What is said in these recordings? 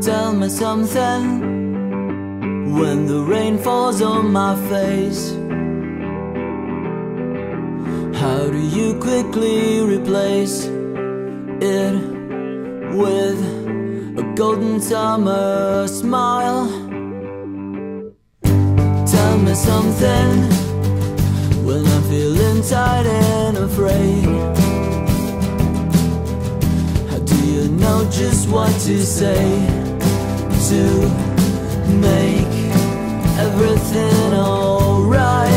Tell me something when the rain falls on my face. How do you quickly replace it with a golden summer smile? Tell me something when I'm feeling tired and afraid. How do you know just what to say to make everything alright?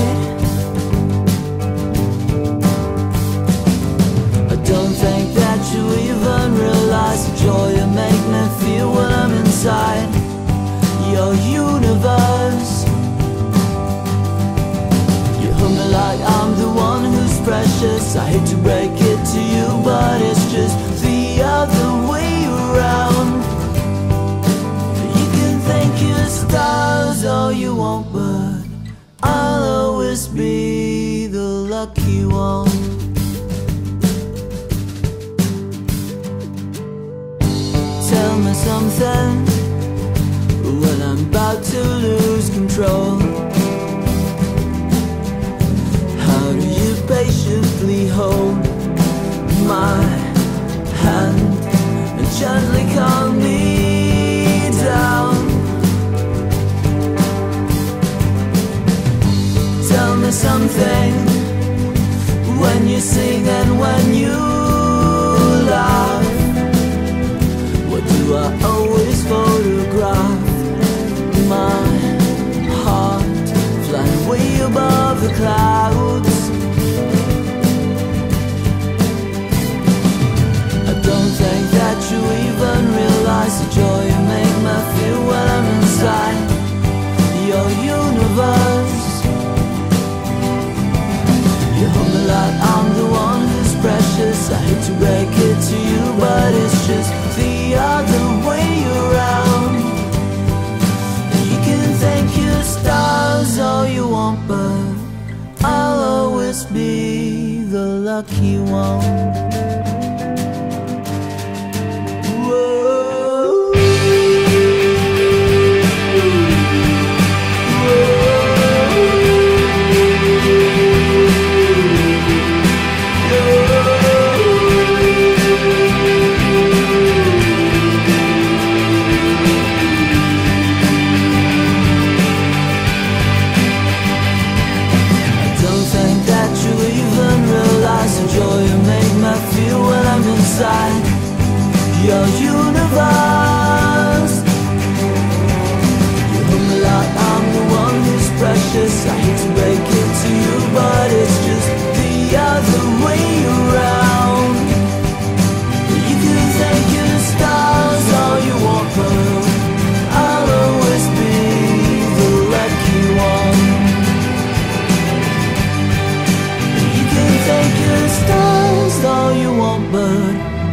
I don't think that you even realize the joy you make me feel when I'm inside your universe. You hug me like I'm the one who's precious. I hate to break lucky one. Tell me something when I'm about to lose control. How do you patiently hold my hand and gently calm me down? Tell me something when you sing and when you laugh. What do I always photograph? My heart flying way above the clouds. I don't think that you even realize just be the lucky one. inside your universe.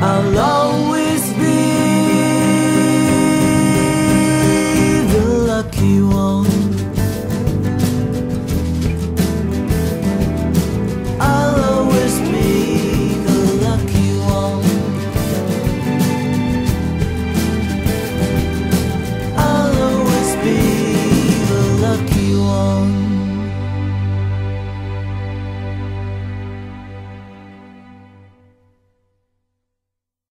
I'll always